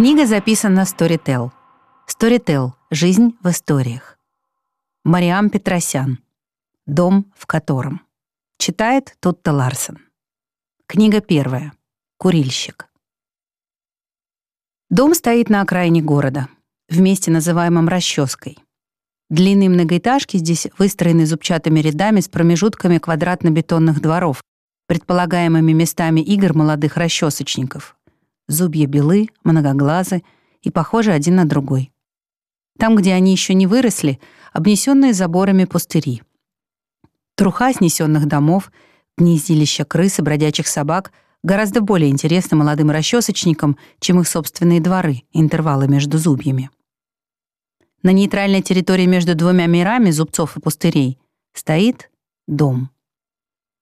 Книга записана Storytel. Storytel. Жизнь в историях. Мариам Петросян. Дом, в котором. Читает Тутта Ларсен. Книга первая. Курильщик. Дом стоит на окраине города, в месте, называемом Расческой. Длинные многоэтажки здесь выстроены зубчатыми рядами с промежутками квадратно-бетонных дворов, предполагаемыми местами игр молодых расчесочников. Зубья белы, многоглазы и похожи один на другой. Там, где они еще не выросли, обнесенные заборами пустыри. Труха снесенных домов, гнездилища крыс и бродячих собак гораздо более интересны молодым расчесочникам, чем их собственные дворы, интервалы между зубьями. На нейтральной территории между двумя мирами зубцов и пустырей стоит дом.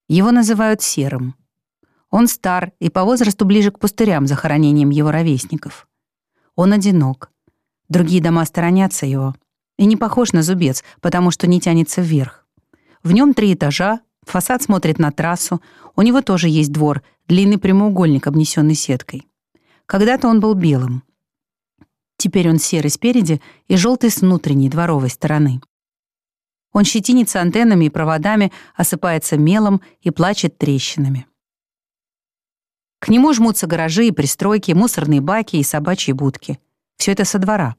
Его называют серым. Он стар и по возрасту ближе к пустырям захоронением его ровесников. Он одинок. Другие дома сторонятся его. И не похож на зубец, потому что не тянется вверх. В нем три этажа, фасад смотрит на трассу, у него тоже есть двор, длинный прямоугольник, обнесенный сеткой. Когда-то он был белым. Теперь он серый спереди и желтый с внутренней дворовой стороны. Он щетинится антеннами и проводами, осыпается мелом и плачет трещинами. К нему жмутся гаражи и пристройки, мусорные баки и собачьи будки. Все это со двора.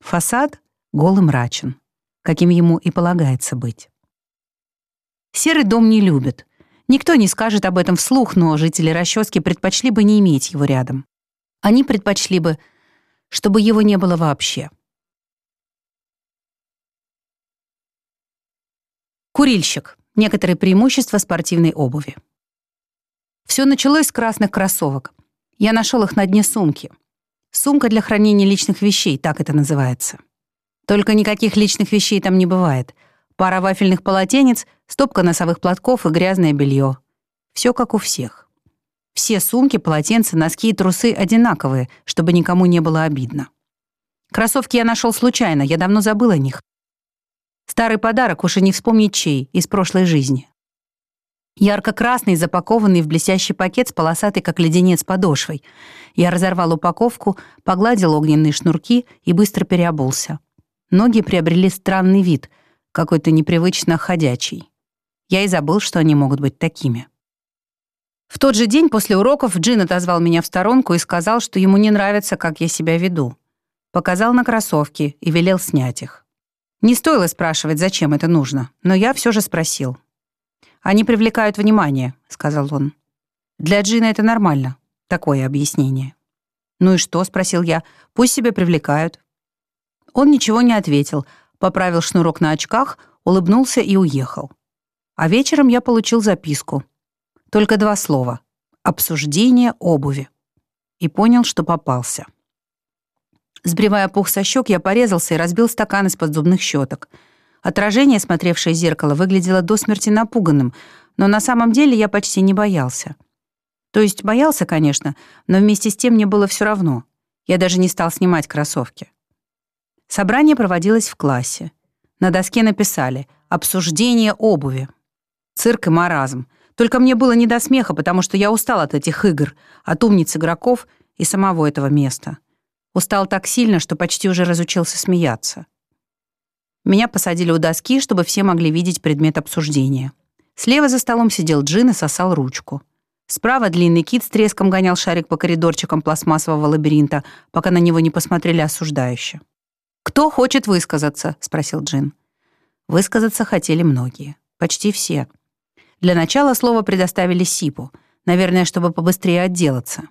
Фасад гол и мрачен, каким ему и полагается быть. Серый дом не любит. Никто не скажет об этом вслух, но жители расчески предпочли бы не иметь его рядом. Они предпочли бы чтобы его не было вообще. Курильщик. Некоторые преимущества спортивной обуви. Все началось с красных кроссовок. Я нашел их на дне сумки. Сумка для хранения личных вещей, так это называется. Только никаких личных вещей там не бывает. Пара вафельных полотенец, стопка носовых платков и грязное белье. Все как у всех. Все сумки, полотенца, носки и трусы одинаковые, чтобы никому не было обидно. Кроссовки я нашел случайно, я давно забыл о них. Старый подарок, уж и не вспомнить чей, из прошлой жизни. Ярко-красный, запакованный в блестящий пакет с полосатой, как леденец, подошвой. Я разорвал упаковку, погладил огненные шнурки и быстро переобулся. Ноги приобрели странный вид, какой-то непривычно ходячий. Я и забыл, что они могут быть такими. В тот же день после уроков Джин отозвал меня в сторонку и сказал, что ему не нравится, как я себя веду. Показал на кроссовки и велел снять их. Не стоило спрашивать, зачем это нужно, но я все же спросил. «Они привлекают внимание», — сказал он. «Для Джина это нормально, такое объяснение». «Ну и что?» — спросил я. «Пусть себя привлекают». Он ничего не ответил, поправил шнурок на очках, улыбнулся и уехал. А вечером я получил записку — только два слова. Обсуждение обуви. И понял, что попался. Сбривая пух со щек, я порезался и разбил стакан из-под зубных щеток. Отражение, смотревшее в зеркало, выглядело до смерти напуганным, но на самом деле я почти не боялся. То есть боялся, конечно, но вместе с тем мне было все равно. Я даже не стал снимать кроссовки. Собрание проводилось в классе. На доске написали «Обсуждение обуви». Цирк и маразм. Только мне было не до смеха, потому что я устал от этих игр, от умниц игроков и самого этого места. Устал так сильно, что почти уже разучился смеяться. Меня посадили у доски, чтобы все могли видеть предмет обсуждения. Слева за столом сидел Джин и сосал ручку. Справа длинный кит с треском гонял шарик по коридорчикам пластмассового лабиринта, пока на него не посмотрели осуждающе. «Кто хочет высказаться?» — спросил Джин. Высказаться хотели многие. Почти все. Для начала слово предоставили Сипу, наверное, чтобы побыстрее отделаться.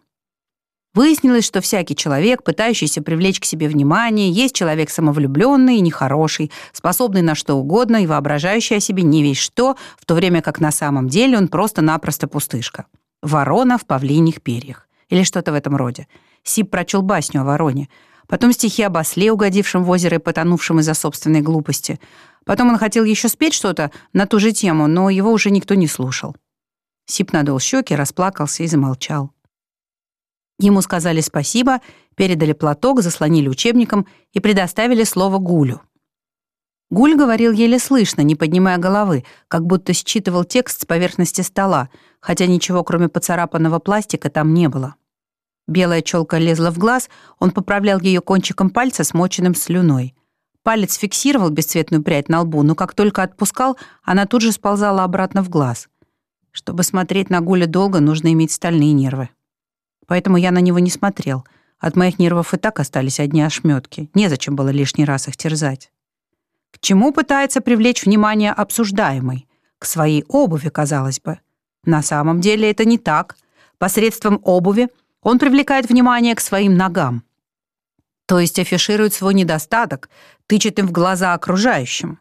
Выяснилось, что всякий человек, пытающийся привлечь к себе внимание, есть человек самовлюбленный и нехороший, способный на что угодно и воображающий о себе не весь что, в то время как на самом деле он просто-напросто пустышка. Ворона в павлиньих перьях. Или что-то в этом роде. Сип прочел басню о вороне. Потом стихи об осле, угодившем в озеро и потонувшем из-за собственной глупости. Потом он хотел еще спеть что-то на ту же тему, но его уже никто не слушал. Сип надул щеки, расплакался и замолчал. Ему сказали спасибо, передали платок, заслонили учебником и предоставили слово Гулю. Гуль говорил еле слышно, не поднимая головы, как будто считывал текст с поверхности стола, хотя ничего, кроме поцарапанного пластика, там не было. Белая челка лезла в глаз, он поправлял ее кончиком пальца, смоченным слюной. Палец фиксировал бесцветную прядь на лбу, но как только отпускал, она тут же сползала обратно в глаз. Чтобы смотреть на Гуля долго, нужно иметь стальные нервы. Поэтому я на него не смотрел. От моих нервов и так остались одни ошметки. Незачем было лишний раз их терзать. К чему пытается привлечь внимание обсуждаемый? К своей обуви, казалось бы. На самом деле это не так. Посредством обуви он привлекает внимание к своим ногам. То есть афиширует свой недостаток, тычет им в глаза окружающим.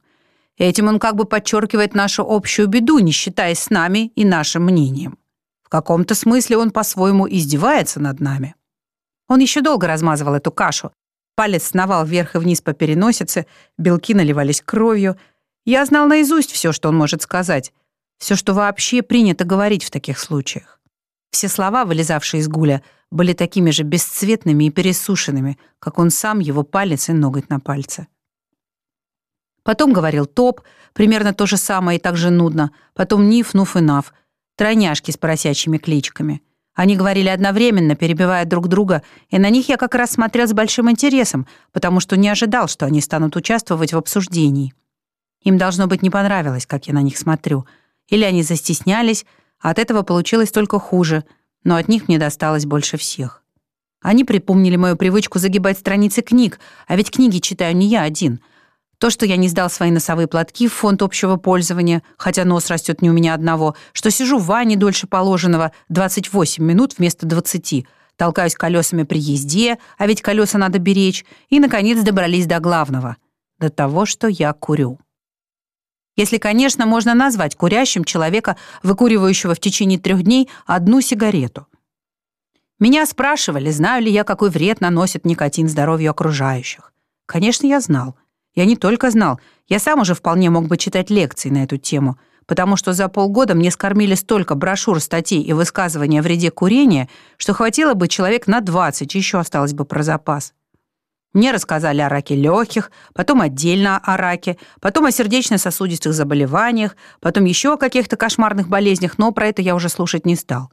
Этим он как бы подчеркивает нашу общую беду, не считаясь с нами и нашим мнением. Каком-то смысле он по-своему издевается над нами. Он еще долго размазывал эту кашу. Палец сновал вверх и вниз по переносице, белки наливались кровью. Я знал наизусть все, что он может сказать, все, что вообще принято говорить в таких случаях. Все слова, вылезавшие из гуля, были такими же бесцветными и пересушенными, как он сам, его палец и ноготь на пальце. Потом говорил топ, примерно то же самое и так же нудно. Потом ниф, нуф и нав. Тройняшки с поросячьими кличками. Они говорили одновременно, перебивая друг друга, и на них я как раз смотрел с большим интересом, потому что не ожидал, что они станут участвовать в обсуждении. Им, должно быть, не понравилось, как я на них смотрю. Или они застеснялись, а от этого получилось только хуже, но от них мне досталось больше всех. Они припомнили мою привычку загибать страницы книг, а ведь книги читаю не я один — то, что я не сдал свои носовые платки в фонд общего пользования, хотя нос растет не у меня одного, что сижу в ванне дольше положенного 28 минут вместо 20, толкаюсь колесами при езде, а ведь колеса надо беречь, и, наконец, добрались до главного — до того, что я курю. Если, конечно, можно назвать курящим человека, выкуривающего в течение трех дней одну сигарету. Меня спрашивали, знаю ли я, какой вред наносит никотин здоровью окружающих. Конечно, я знал — я не только знал, я сам уже вполне мог бы читать лекции на эту тему, потому что за полгода мне скормили столько брошюр, статей и высказываний о вреде курения, что хватило бы человек на 20, еще осталось бы про запас. Мне рассказали о раке легких, потом отдельно о раке, потом о сердечно-сосудистых заболеваниях, потом еще о каких-то кошмарных болезнях, но про это я уже слушать не стал.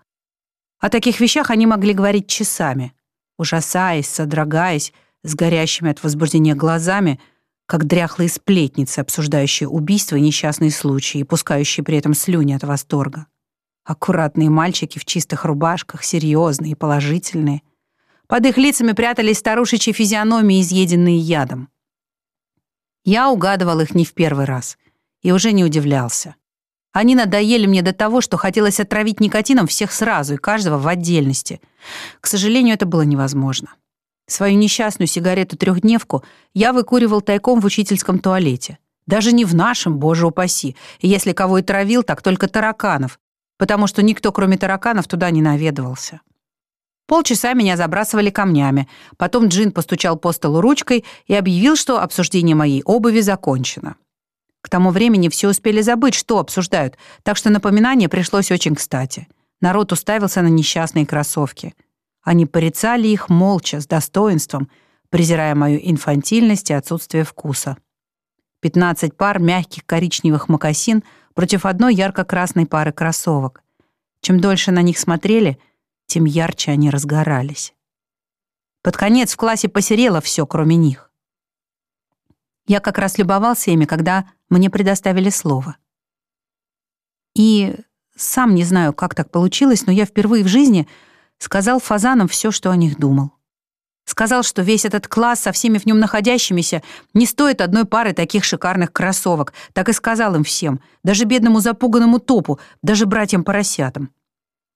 О таких вещах они могли говорить часами, ужасаясь, содрогаясь, с горящими от возбуждения глазами — как дряхлые сплетницы, обсуждающие убийства и несчастные случаи, и пускающие при этом слюни от восторга. Аккуратные мальчики в чистых рубашках, серьезные и положительные. Под их лицами прятались старушечьи физиономии, изъеденные ядом. Я угадывал их не в первый раз и уже не удивлялся. Они надоели мне до того, что хотелось отравить никотином всех сразу и каждого в отдельности. К сожалению, это было невозможно. Свою несчастную сигарету-трехдневку я выкуривал тайком в учительском туалете. Даже не в нашем, боже упаси. И если кого и травил, так только тараканов, потому что никто, кроме тараканов, туда не наведывался. Полчаса меня забрасывали камнями. Потом Джин постучал по столу ручкой и объявил, что обсуждение моей обуви закончено. К тому времени все успели забыть, что обсуждают, так что напоминание пришлось очень кстати. Народ уставился на несчастные кроссовки — они порицали их молча, с достоинством, презирая мою инфантильность и отсутствие вкуса. Пятнадцать пар мягких коричневых мокасин против одной ярко-красной пары кроссовок. Чем дольше на них смотрели, тем ярче они разгорались. Под конец в классе посерело все, кроме них. Я как раз любовался ими, когда мне предоставили слово. И сам не знаю, как так получилось, но я впервые в жизни — Сказал фазанам все, что о них думал. Сказал, что весь этот класс со всеми в нем находящимися не стоит одной пары таких шикарных кроссовок. Так и сказал им всем, даже бедному запуганному топу, даже братьям-поросятам.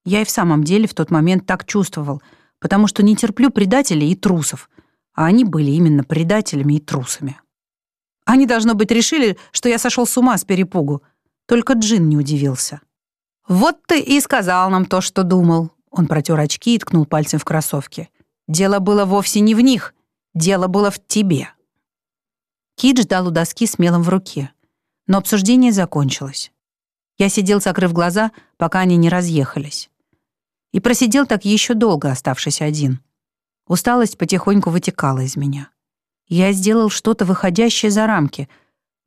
Я и в самом деле в тот момент так чувствовал, потому что не терплю предателей и трусов, а они были именно предателями и трусами. Они, должно быть, решили, что я сошел с ума с перепугу. Только Джин не удивился. «Вот ты и сказал нам то, что думал», он протер очки и ткнул пальцем в кроссовки. «Дело было вовсе не в них. Дело было в тебе». Кит ждал у доски с мелом в руке. Но обсуждение закончилось. Я сидел, закрыв глаза, пока они не разъехались. И просидел так еще долго, оставшись один. Усталость потихоньку вытекала из меня. Я сделал что-то выходящее за рамки,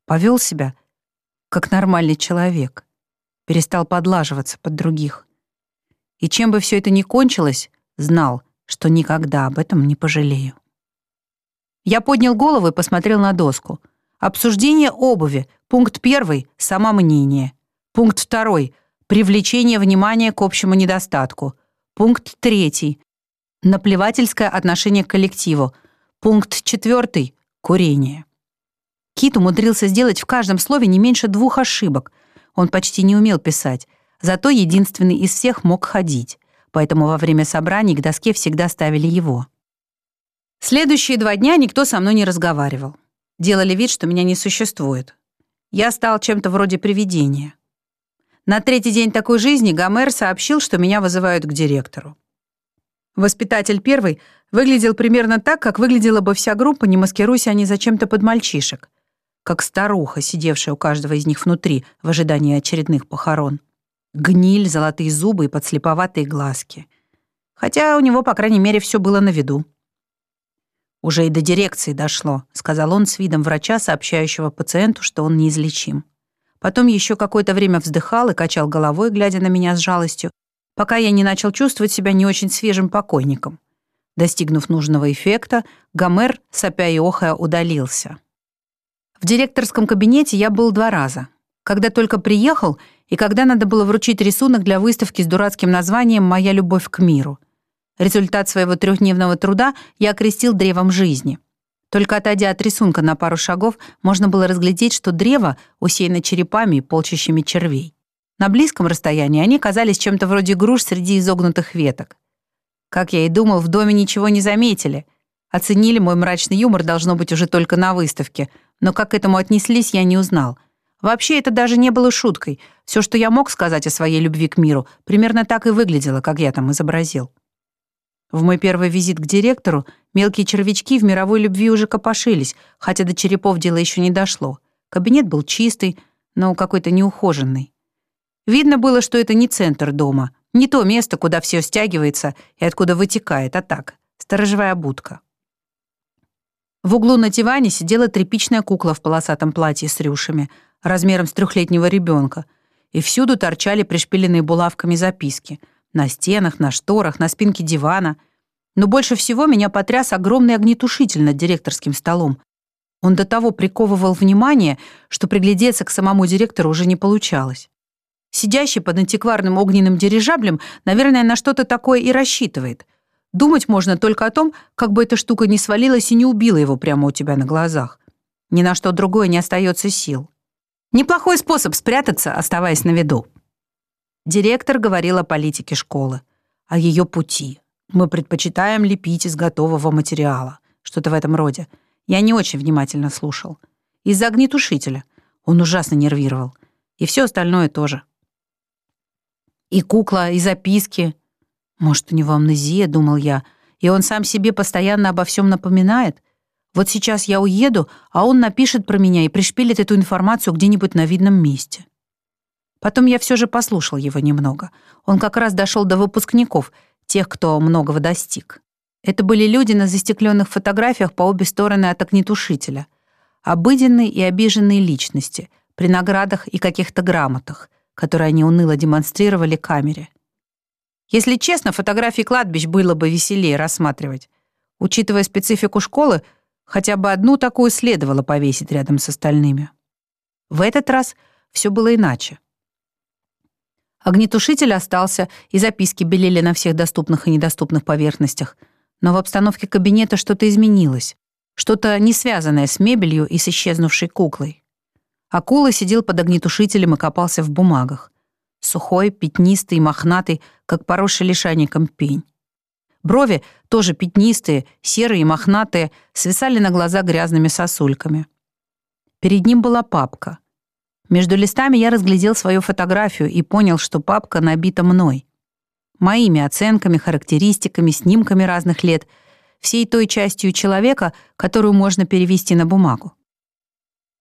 повел себя, как нормальный человек, перестал подлаживаться под других. И чем бы все это ни кончилось, знал, что никогда об этом не пожалею. Я поднял голову и посмотрел на доску. Обсуждение обуви. Пункт первый — самомнение. Пункт второй — привлечение внимания к общему недостатку. Пункт третий — наплевательское отношение к коллективу. Пункт четвертый — курение. Кит умудрился сделать в каждом слове не меньше двух ошибок. Он почти не умел писать, зато единственный из всех мог ходить, поэтому во время собраний к доске всегда ставили его. Следующие два дня никто со мной не разговаривал. Делали вид, что меня не существует. Я стал чем-то вроде привидения. На третий день такой жизни Гомер сообщил, что меня вызывают к директору. Воспитатель первый выглядел примерно так, как выглядела бы вся группа, не маскируясь они зачем-то под мальчишек как старуха, сидевшая у каждого из них внутри в ожидании очередных похорон. Гниль, золотые зубы и подслеповатые глазки. Хотя у него, по крайней мере, все было на виду. «Уже и до дирекции дошло», — сказал он с видом врача, сообщающего пациенту, что он неизлечим. Потом еще какое-то время вздыхал и качал головой, глядя на меня с жалостью, пока я не начал чувствовать себя не очень свежим покойником. Достигнув нужного эффекта, Гомер, сопя и охая, удалился. В директорском кабинете я был два раза. Когда только приехал и когда надо было вручить рисунок для выставки с дурацким названием «Моя любовь к миру». Результат своего трехдневного труда я окрестил древом жизни. Только отойдя от рисунка на пару шагов, можно было разглядеть, что древо усеяно черепами и полчищами червей. На близком расстоянии они казались чем-то вроде груш среди изогнутых веток. Как я и думал, в доме ничего не заметили. Оценили мой мрачный юмор, должно быть, уже только на выставке — но как к этому отнеслись, я не узнал. Вообще, это даже не было шуткой. Все, что я мог сказать о своей любви к миру, примерно так и выглядело, как я там изобразил. В мой первый визит к директору мелкие червячки в мировой любви уже копошились, хотя до черепов дело еще не дошло. Кабинет был чистый, но какой-то неухоженный. Видно было, что это не центр дома, не то место, куда все стягивается и откуда вытекает, а так, сторожевая будка. В углу на диване сидела тряпичная кукла в полосатом платье с рюшами, размером с трехлетнего ребенка, и всюду торчали пришпиленные булавками записки. На стенах, на шторах, на спинке дивана. Но больше всего меня потряс огромный огнетушитель над директорским столом. Он до того приковывал внимание, что приглядеться к самому директору уже не получалось. Сидящий под антикварным огненным дирижаблем, наверное, на что-то такое и рассчитывает — Думать можно только о том, как бы эта штука не свалилась и не убила его прямо у тебя на глазах. Ни на что другое не остается сил. Неплохой способ спрятаться, оставаясь на виду. Директор говорил о политике школы, о ее пути. Мы предпочитаем лепить из готового материала. Что-то в этом роде. Я не очень внимательно слушал. Из-за огнетушителя. Он ужасно нервировал. И все остальное тоже. И кукла, и записки, может, у него амнезия, думал я, и он сам себе постоянно обо всем напоминает? Вот сейчас я уеду, а он напишет про меня и пришпилит эту информацию где-нибудь на видном месте. Потом я все же послушал его немного. Он как раз дошел до выпускников, тех, кто многого достиг. Это были люди на застекленных фотографиях по обе стороны от огнетушителя. Обыденные и обиженные личности, при наградах и каких-то грамотах, которые они уныло демонстрировали камере. Если честно, фотографии кладбищ было бы веселее рассматривать. Учитывая специфику школы, хотя бы одну такую следовало повесить рядом с остальными. В этот раз все было иначе. Огнетушитель остался, и записки белели на всех доступных и недоступных поверхностях. Но в обстановке кабинета что-то изменилось. Что-то не связанное с мебелью и с исчезнувшей куклой. Акула сидел под огнетушителем и копался в бумагах. Сухой, пятнистый, мохнатый, как поросший лишайником пень. Брови, тоже пятнистые, серые и мохнатые, свисали на глаза грязными сосульками. Перед ним была папка. Между листами я разглядел свою фотографию и понял, что папка набита мной. Моими оценками, характеристиками, снимками разных лет, всей той частью человека, которую можно перевести на бумагу.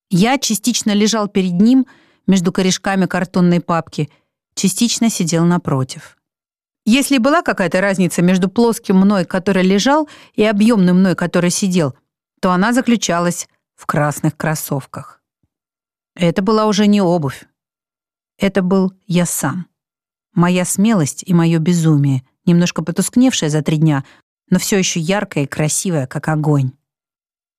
Я частично лежал перед ним между корешками картонной папки — частично сидел напротив. Если была какая-то разница между плоским мной, который лежал, и объемным мной, который сидел, то она заключалась в красных кроссовках. Это была уже не обувь. Это был я сам. Моя смелость и мое безумие, немножко потускневшее за три дня, но все еще яркая и красивая, как огонь.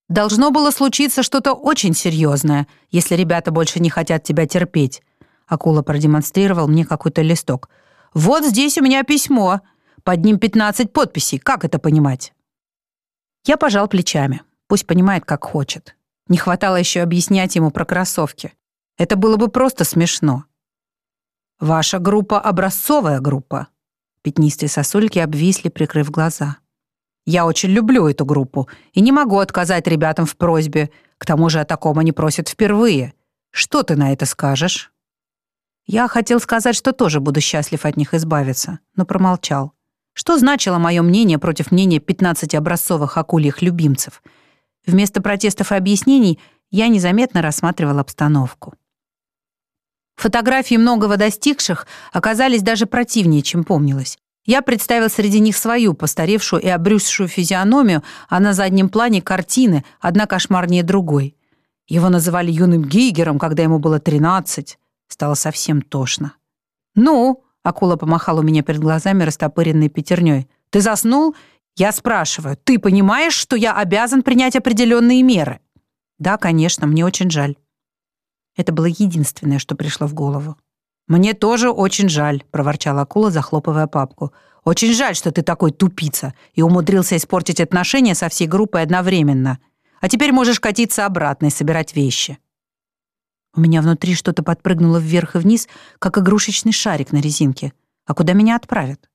Должно было случиться что-то очень серьезное, если ребята больше не хотят тебя терпеть. Акула продемонстрировал мне какой-то листок. Вот здесь у меня письмо. Под ним 15 подписей. Как это понимать? Я пожал плечами. Пусть понимает, как хочет. Не хватало еще объяснять ему про кроссовки. Это было бы просто смешно. Ваша группа — образцовая группа. Пятнистые сосульки обвисли, прикрыв глаза. Я очень люблю эту группу и не могу отказать ребятам в просьбе. К тому же о таком они просят впервые. Что ты на это скажешь?» Я хотел сказать, что тоже буду счастлив от них избавиться, но промолчал. Что значило мое мнение против мнения 15 образцовых акульих любимцев? Вместо протестов и объяснений я незаметно рассматривал обстановку. Фотографии многого достигших оказались даже противнее, чем помнилось. Я представил среди них свою, постаревшую и обрюзшую физиономию, а на заднем плане картины, одна кошмарнее другой. Его называли юным Гейгером, когда ему было тринадцать. Стало совсем тошно. «Ну?» — акула помахала у меня перед глазами растопыренной пятерней. «Ты заснул?» Я спрашиваю, «Ты понимаешь, что я обязан принять определенные меры?» «Да, конечно, мне очень жаль». Это было единственное, что пришло в голову. «Мне тоже очень жаль», — проворчала акула, захлопывая папку. «Очень жаль, что ты такой тупица и умудрился испортить отношения со всей группой одновременно. А теперь можешь катиться обратно и собирать вещи». У меня внутри что-то подпрыгнуло вверх и вниз, как игрушечный шарик на резинке. А куда меня отправят?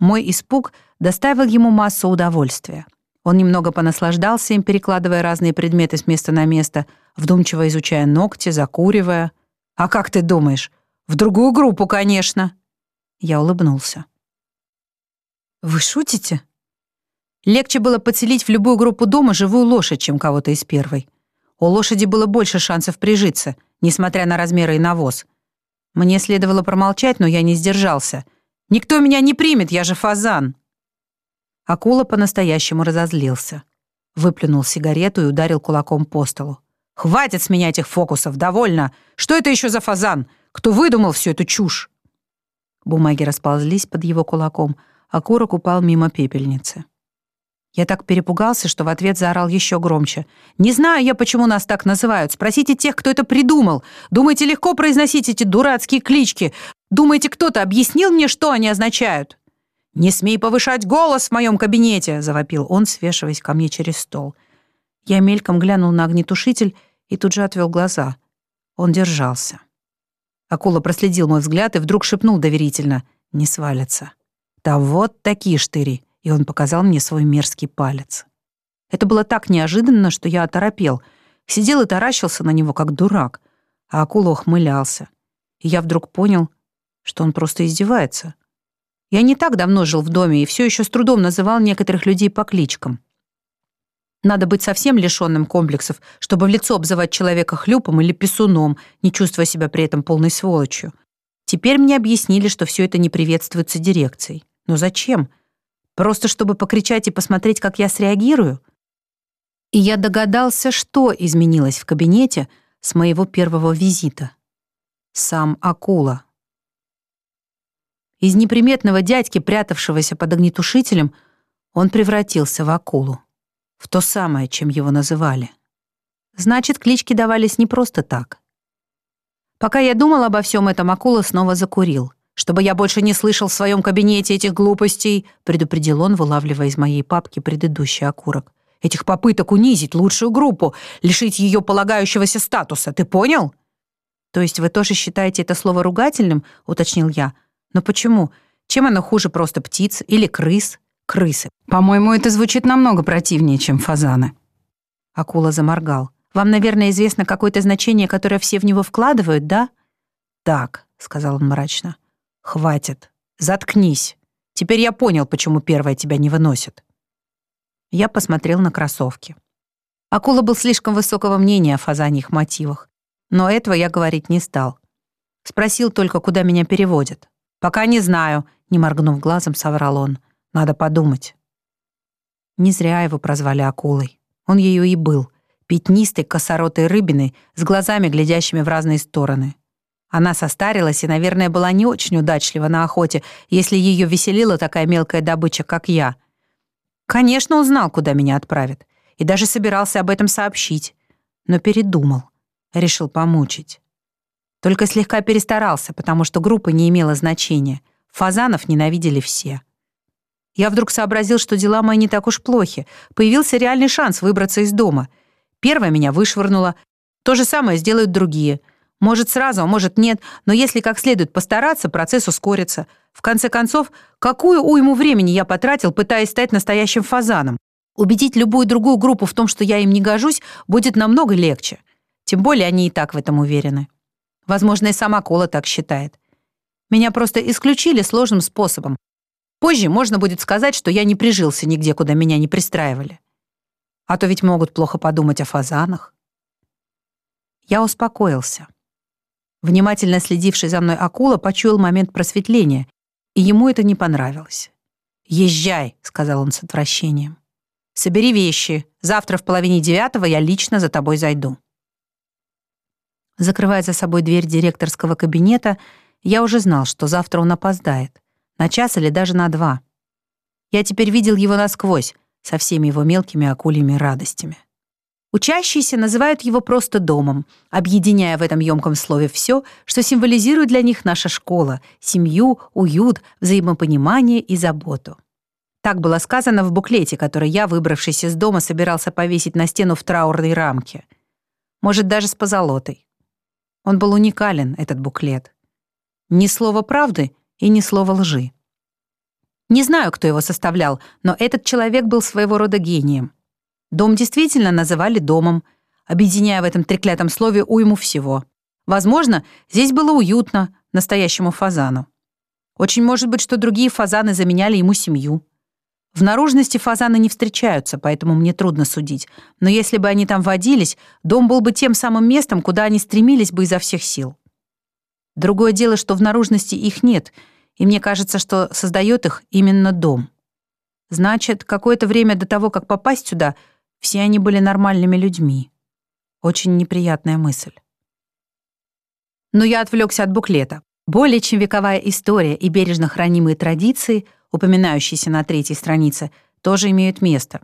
Мой испуг доставил ему массу удовольствия. Он немного понаслаждался им, перекладывая разные предметы с места на место, вдумчиво изучая ногти, закуривая. «А как ты думаешь, в другую группу, конечно. Я улыбнулся. Вы шутите? Легче было подселить в любую группу дома живую лошадь, чем кого-то из первой. У лошади было больше шансов прижиться, несмотря на размеры и навоз. Мне следовало промолчать, но я не сдержался. «Никто меня не примет, я же фазан!» Акула по-настоящему разозлился. Выплюнул сигарету и ударил кулаком по столу. «Хватит с меня этих фокусов, довольно! Что это еще за фазан? Кто выдумал всю эту чушь?» Бумаги расползлись под его кулаком, а курок упал мимо пепельницы. Я так перепугался, что в ответ заорал еще громче. «Не знаю я, почему нас так называют. Спросите тех, кто это придумал. Думаете, легко произносить эти дурацкие клички? Думаете, кто-то объяснил мне, что они означают?» «Не смей повышать голос в моем кабинете!» — завопил он, свешиваясь ко мне через стол. Я мельком глянул на огнетушитель и тут же отвел глаза. Он держался. Акула проследил мой взгляд и вдруг шепнул доверительно. «Не свалится». «Да вот такие штыри!» И он показал мне свой мерзкий палец. Это было так неожиданно, что я оторопел. Сидел и таращился на него, как дурак. А акула ухмылялся. И я вдруг понял, что он просто издевается. Я не так давно жил в доме и все еще с трудом называл некоторых людей по кличкам. Надо быть совсем лишенным комплексов, чтобы в лицо обзывать человека хлюпом или писуном, не чувствуя себя при этом полной сволочью. Теперь мне объяснили, что все это не приветствуется дирекцией. Но зачем? Просто чтобы покричать и посмотреть, как я среагирую? И я догадался, что изменилось в кабинете с моего первого визита. Сам акула. Из неприметного дядьки, прятавшегося под огнетушителем, он превратился в акулу в то самое, чем его называли. Значит, клички давались не просто так. Пока я думал обо всем этом, акула снова закурил. «Чтобы я больше не слышал в своем кабинете этих глупостей», предупредил он, вылавливая из моей папки предыдущий окурок. «Этих попыток унизить лучшую группу, лишить ее полагающегося статуса, ты понял?» «То есть вы тоже считаете это слово ругательным?» — уточнил я. «Но почему? Чем оно хуже просто птиц или крыс?» крысы. По-моему, это звучит намного противнее, чем фазаны». Акула заморгал. «Вам, наверное, известно какое-то значение, которое все в него вкладывают, да?» «Так», — сказал он мрачно. «Хватит. Заткнись. Теперь я понял, почему первая тебя не выносит». Я посмотрел на кроссовки. Акула был слишком высокого мнения о фазаньих мотивах. Но этого я говорить не стал. Спросил только, куда меня переводят. «Пока не знаю», — не моргнув глазом, соврал он. Надо подумать. Не зря его прозвали акулой. Он ее и был. Пятнистой, косоротой рыбиной, с глазами, глядящими в разные стороны. Она состарилась и, наверное, была не очень удачлива на охоте, если ее веселила такая мелкая добыча, как я. Конечно, он знал, куда меня отправят, и даже собирался об этом сообщить, но передумал, решил помучить. Только слегка перестарался, потому что группа не имела значения. Фазанов ненавидели все. Я вдруг сообразил, что дела мои не так уж плохи. Появился реальный шанс выбраться из дома. Первая меня вышвырнула. То же самое сделают другие. Может, сразу, а может, нет. Но если как следует постараться, процесс ускорится. В конце концов, какую уйму времени я потратил, пытаясь стать настоящим фазаном? Убедить любую другую группу в том, что я им не гожусь, будет намного легче. Тем более они и так в этом уверены. Возможно, и сама Кола так считает. Меня просто исключили сложным способом. Позже можно будет сказать, что я не прижился нигде, куда меня не пристраивали. А то ведь могут плохо подумать о фазанах. Я успокоился. Внимательно следивший за мной акула почуял момент просветления, и ему это не понравилось. «Езжай», — сказал он с отвращением. «Собери вещи. Завтра в половине девятого я лично за тобой зайду». Закрывая за собой дверь директорского кабинета, я уже знал, что завтра он опоздает. На час или даже на два. Я теперь видел его насквозь, со всеми его мелкими акульями радостями. Учащиеся называют его просто домом, объединяя в этом емком слове все, что символизирует для них наша школа — семью, уют, взаимопонимание и заботу. Так было сказано в буклете, который я, выбравшись из дома, собирался повесить на стену в траурной рамке. Может, даже с позолотой. Он был уникален, этот буклет. Ни слова правды и ни слова лжи. Не знаю, кто его составлял, но этот человек был своего рода гением. Дом действительно называли домом, объединяя в этом треклятом слове уйму всего. Возможно, здесь было уютно настоящему фазану. Очень может быть, что другие фазаны заменяли ему семью. В наружности фазаны не встречаются, поэтому мне трудно судить. Но если бы они там водились, дом был бы тем самым местом, куда они стремились бы изо всех сил. Другое дело, что в наружности их нет, и мне кажется, что создает их именно дом. Значит, какое-то время до того, как попасть сюда, все они были нормальными людьми. Очень неприятная мысль. Но я отвлекся от буклета. Более чем вековая история и бережно хранимые традиции упоминающиеся на третьей странице, тоже имеют место.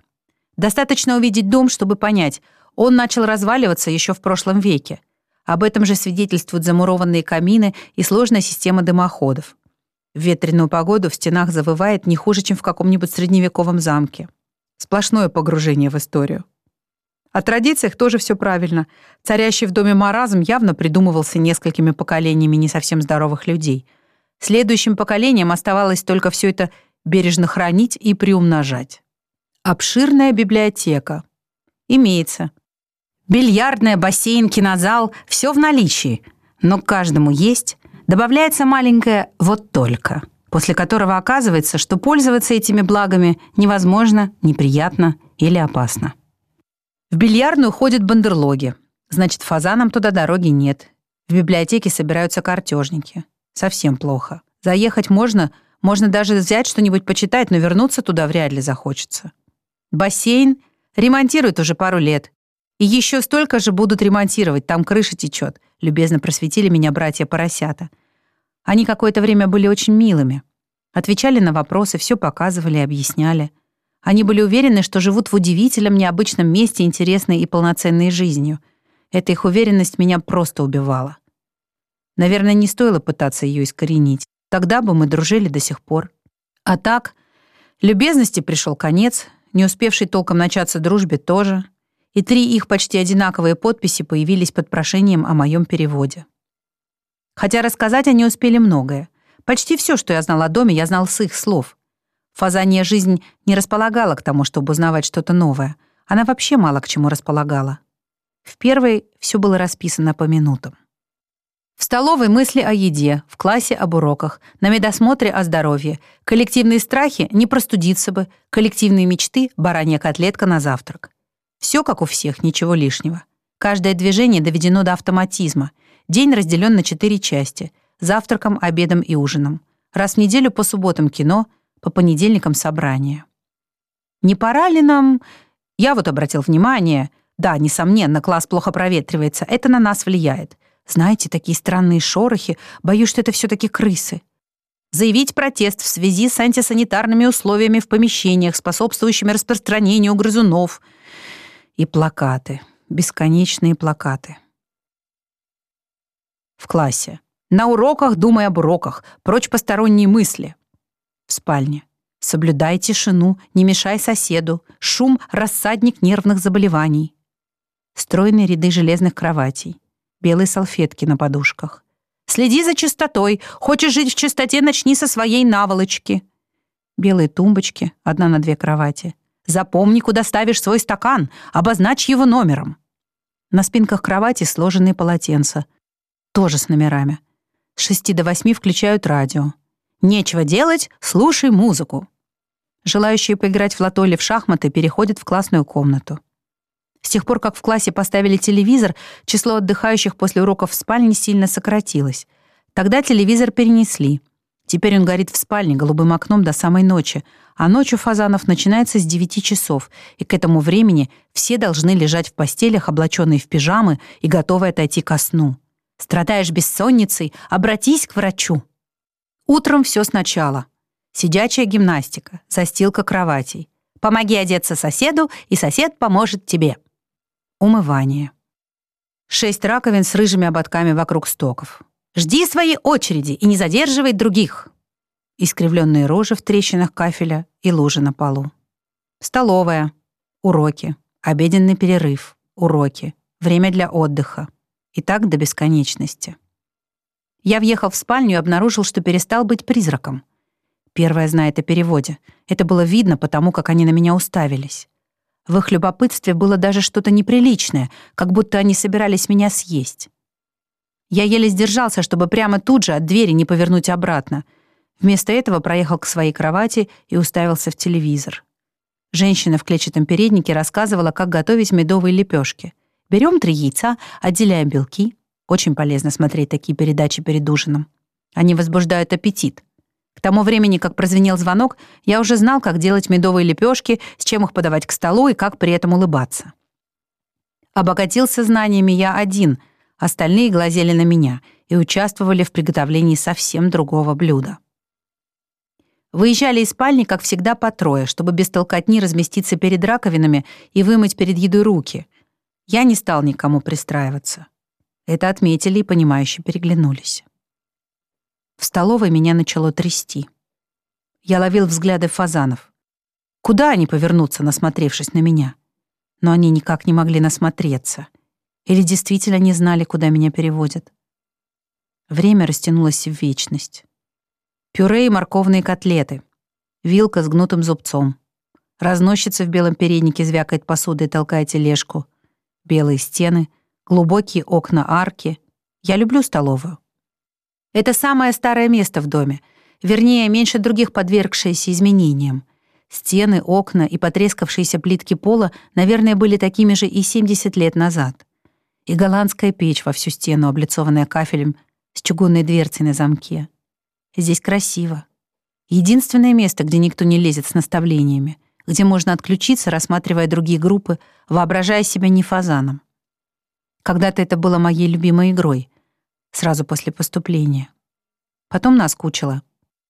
Достаточно увидеть дом, чтобы понять, он начал разваливаться еще в прошлом веке. Об этом же свидетельствуют замурованные камины и сложная система дымоходов. В ветреную погоду в стенах завывает не хуже, чем в каком-нибудь средневековом замке. Сплошное погружение в историю. О традициях тоже все правильно. Царящий в доме маразм явно придумывался несколькими поколениями не совсем здоровых людей — Следующим поколениям оставалось только все это бережно хранить и приумножать. Обширная библиотека. Имеется. Бильярдная, бассейн, кинозал — все в наличии. Но к каждому есть. Добавляется маленькое «вот только», после которого оказывается, что пользоваться этими благами невозможно, неприятно или опасно. В бильярдную ходят бандерлоги. Значит, фазанам туда дороги нет. В библиотеке собираются картежники. Совсем плохо. Заехать можно, можно даже взять что-нибудь почитать, но вернуться туда вряд ли захочется. Бассейн ремонтируют уже пару лет. И еще столько же будут ремонтировать, там крыша течет. Любезно просветили меня братья-поросята. Они какое-то время были очень милыми. Отвечали на вопросы, все показывали и объясняли. Они были уверены, что живут в удивительном, необычном месте, интересной и полноценной жизнью. Эта их уверенность меня просто убивала. Наверное, не стоило пытаться ее искоренить. Тогда бы мы дружили до сих пор. А так, любезности пришел конец, не успевший толком начаться дружбе тоже, и три их почти одинаковые подписи появились под прошением о моем переводе. Хотя рассказать они успели многое. Почти все, что я знал о доме, я знал с их слов. Фазания жизнь не располагала к тому, чтобы узнавать что-то новое. Она вообще мало к чему располагала. В первой все было расписано по минутам. В столовой мысли о еде, в классе об уроках, на медосмотре о здоровье, коллективные страхи не простудиться бы, коллективные мечты — баранья котлетка на завтрак. Все как у всех, ничего лишнего. Каждое движение доведено до автоматизма. День разделен на четыре части — завтраком, обедом и ужином. Раз в неделю по субботам кино, по понедельникам собрание. Не пора ли нам... Я вот обратил внимание... Да, несомненно, класс плохо проветривается, это на нас влияет. Знаете, такие странные шорохи. Боюсь, что это все таки крысы. заявить протест в связи с антисанитарными условиями в помещениях, способствующими распространению грызунов. И плакаты, бесконечные плакаты. В классе. На уроках думай об уроках, прочь посторонние мысли. В спальне. Соблюдай тишину, не мешай соседу. Шум — рассадник нервных заболеваний. Стройные ряды железных кроватей. Белые салфетки на подушках. Следи за чистотой. Хочешь жить в чистоте, начни со своей наволочки. Белые тумбочки, одна на две кровати. Запомни, куда ставишь свой стакан, обозначь его номером. На спинках кровати сложенные полотенца. Тоже с номерами. С шести до восьми включают радио. Нечего делать, слушай музыку. Желающие поиграть в лото или в шахматы переходят в классную комнату. С тех пор, как в классе поставили телевизор, число отдыхающих после уроков в спальне сильно сократилось. Тогда телевизор перенесли. Теперь он горит в спальне голубым окном до самой ночи, а ночь у фазанов начинается с 9 часов, и к этому времени все должны лежать в постелях, облаченные в пижамы и готовые отойти ко сну. Страдаешь бессонницей? Обратись к врачу. Утром все сначала. Сидячая гимнастика, застилка кроватей. Помоги одеться соседу, и сосед поможет тебе. Умывание. Шесть раковин с рыжими ободками вокруг стоков. Жди своей очереди и не задерживай других. Искривленные рожи в трещинах кафеля и лужи на полу. Столовая. Уроки. Обеденный перерыв. Уроки. Время для отдыха. И так до бесконечности. Я въехал в спальню и обнаружил, что перестал быть призраком. Первая знает о переводе. Это было видно потому, как они на меня уставились. В их любопытстве было даже что-то неприличное, как будто они собирались меня съесть. Я еле сдержался, чтобы прямо тут же от двери не повернуть обратно. Вместо этого проехал к своей кровати и уставился в телевизор. Женщина в клетчатом переднике рассказывала, как готовить медовые лепешки. Берем три яйца, отделяем белки, очень полезно смотреть такие передачи перед ужином. Они возбуждают аппетит. К тому времени, как прозвенел звонок, я уже знал, как делать медовые лепешки, с чем их подавать к столу и как при этом улыбаться. Обогатился знаниями я один, остальные глазели на меня и участвовали в приготовлении совсем другого блюда. Выезжали из спальни, как всегда, по трое, чтобы без толкотни разместиться перед раковинами и вымыть перед едой руки. Я не стал никому пристраиваться. Это отметили и, понимающе переглянулись. В столовой меня начало трясти. Я ловил взгляды фазанов. Куда они повернутся, насмотревшись на меня? Но они никак не могли насмотреться. Или действительно не знали, куда меня переводят. Время растянулось в вечность. Пюре и морковные котлеты. Вилка с гнутым зубцом. Разносчица в белом переднике звякает посудой, толкая тележку. Белые стены — глубокие окна арки. Я люблю столовую. Это самое старое место в доме, вернее, меньше других подвергшееся изменениям. Стены, окна и потрескавшиеся плитки пола, наверное, были такими же и 70 лет назад. И голландская печь во всю стену, облицованная кафелем, с чугунной дверцей на замке. Здесь красиво. Единственное место, где никто не лезет с наставлениями, где можно отключиться, рассматривая другие группы, воображая себя не фазаном. Когда-то это было моей любимой игрой, сразу после поступления. Потом наскучило.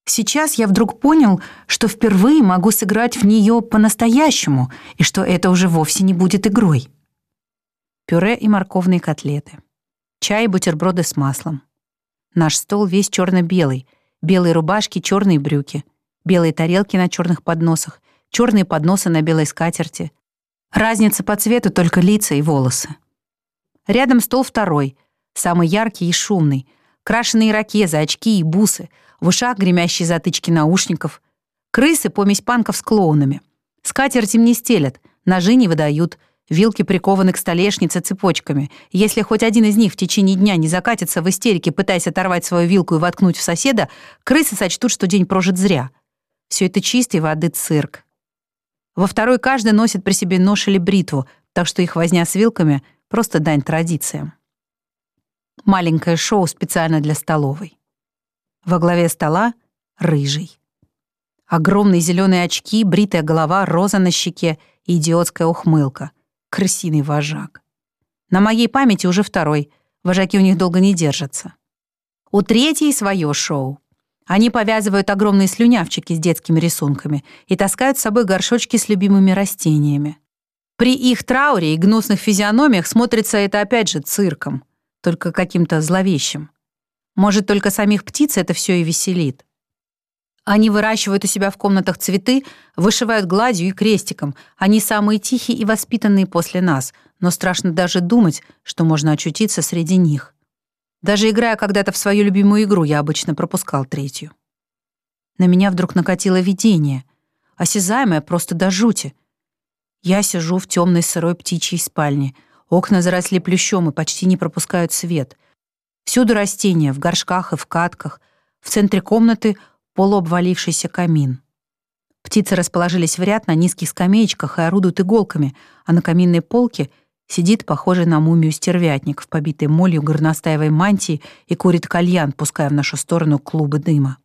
Сейчас я вдруг понял, что впервые могу сыграть в нее по-настоящему, и что это уже вовсе не будет игрой. Пюре и морковные котлеты. Чай и бутерброды с маслом. Наш стол весь черно белый белые рубашки, черные брюки, белые тарелки на черных подносах, черные подносы на белой скатерти. Разница по цвету только лица и волосы. Рядом стол второй, самый яркий и шумный. Крашеные ракезы, очки и бусы, в ушах гремящие затычки наушников. Крысы помесь панков с клоунами. Скатерти не стелят, ножи не выдают, вилки прикованы к столешнице цепочками. Если хоть один из них в течение дня не закатится в истерике, пытаясь оторвать свою вилку и воткнуть в соседа, крысы сочтут, что день прожит зря. Все это чистой воды цирк. Во второй каждый носит при себе нож или бритву, так что их возня с вилками Просто дань традициям. Маленькое шоу специально для столовой. Во главе стола — рыжий. Огромные зеленые очки, бритая голова, роза на щеке и идиотская ухмылка. Крысиный вожак. На моей памяти уже второй. Вожаки у них долго не держатся. У третьей свое шоу. Они повязывают огромные слюнявчики с детскими рисунками и таскают с собой горшочки с любимыми растениями. При их трауре и гнусных физиономиях смотрится это опять же цирком, только каким-то зловещим. Может, только самих птиц это все и веселит. Они выращивают у себя в комнатах цветы, вышивают гладью и крестиком. Они самые тихие и воспитанные после нас, но страшно даже думать, что можно очутиться среди них. Даже играя когда-то в свою любимую игру, я обычно пропускал третью. На меня вдруг накатило видение, осязаемое просто до жути. Я сижу в темной сырой птичьей спальне. Окна заросли плющом и почти не пропускают свет. Всюду растения, в горшках и в катках. В центре комнаты — полуобвалившийся камин. Птицы расположились в ряд на низких скамеечках и орудуют иголками, а на каминной полке сидит похожий на мумию стервятник в побитой молью горностаевой мантии и курит кальян, пуская в нашу сторону клубы дыма.